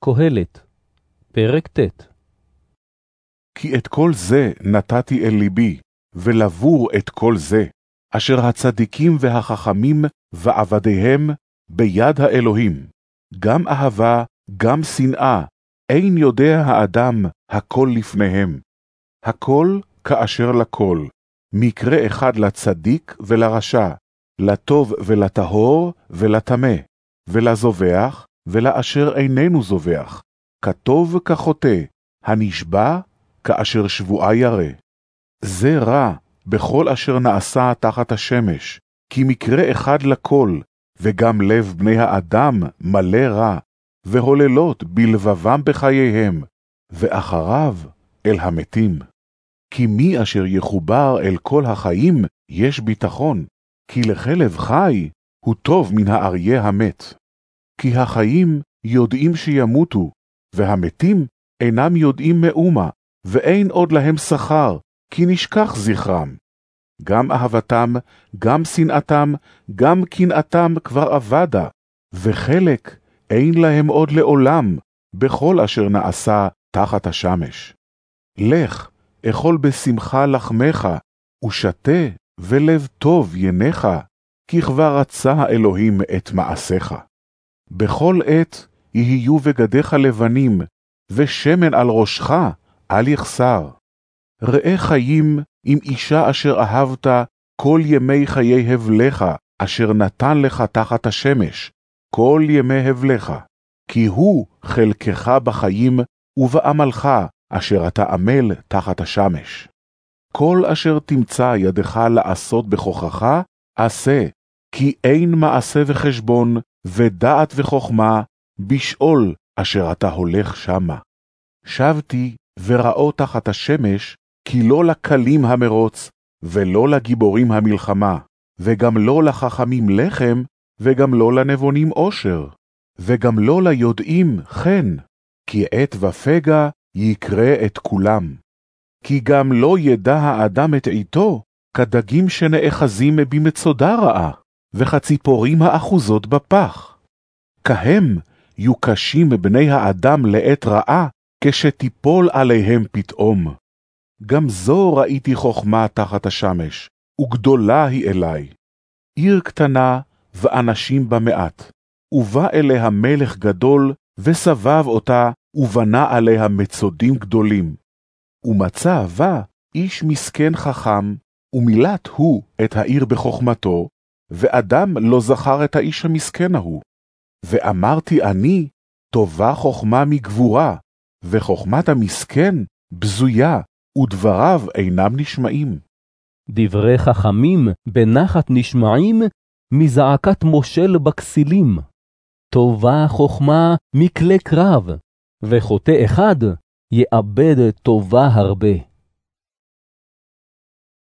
קהלת, פרק ט' כי את כל זה נתתי אל ליבי, ולבור את כל זה, אשר הצדיקים והחכמים ועבדיהם ביד האלוהים, גם אהבה, גם שנאה, אין יודע האדם הכל לפניהם. הכל כאשר לכל, מקרה אחד לצדיק ולרשע, לטוב ולטהור ולטמא, ולזובח ולאשר איננו זובח, כטוב כחוטא, הנשבע כאשר שבועה ירא. זה רע בכל אשר נעשה תחת השמש, כי מקרה אחד לכל, וגם לב בני האדם מלא רע, והוללות בלבבם בחייהם, ואחריו אל המתים. כי מי אשר יחובר אל כל החיים, יש ביטחון, כי לכלב חי הוא טוב מן האריה המת. כי החיים יודעים שימותו, והמתים אינם יודעים מאומה, ואין עוד להם שכר, כי נשכח זכרם. גם אהבתם, גם שנאתם, גם קנאתם כבר אבדה, וחלק אין להם עוד לעולם, בכל אשר נעשה תחת השמש. לך, אכול בשמחה לחמך, ושתה, ולב טוב ינך, כי כבר רצה האלוהים את מעשיך. בכל עת יהיו בגדיך לבנים, ושמן על ראשך אל יחסר. ראה חיים עם אישה אשר אהבת כל ימי חיי הבלך, אשר נתן לך תחת השמש, כל ימי הבלך. כי הוא חלקך בחיים ובעמלך, אשר אתה עמל תחת השמש. כל אשר תמצא ידך לעשות בכוחך, עשה, כי אין מעשה וחשבון, ודעת וחוכמה, בשאול אשר אתה הולך שמה. שבתי וראו תחת השמש, כי לא לקלים המרוץ, ולא לגיבורים המלחמה, וגם לא לחכמים לחם, וגם לא לנבונים עושר, וגם לא ליודעים חן, כי עת ופגע יקרה את כולם. כי גם לא ידע האדם את עיתו, כדגים שנאחזים במצודה רעה, וכציפורים האחוזות בפח. כהם יוקשים בני האדם לעת רעה, כשתיפול עליהם פתאום. גם זו ראיתי חכמה תחת השמש, וגדולה היא אלי. עיר קטנה, ואנשים בה מעט, ובא אליה מלך גדול, וסבב אותה, ובנה עליה מצודים גדולים. ומצא בה איש מסכן חכם, ומילת הוא את העיר בחוכמתו, ואדם לא זכר את האיש המסכן ההוא. ואמרתי אני, טובה חוכמה מגבורה, וחוכמת המסכן בזויה, ודבריו אינם נשמעים. דברי חכמים בנחת נשמעים מזעקת מושל בכסילים. טובה חכמה מכלי קרב, וחוטא אחד יאבד טובה הרבה.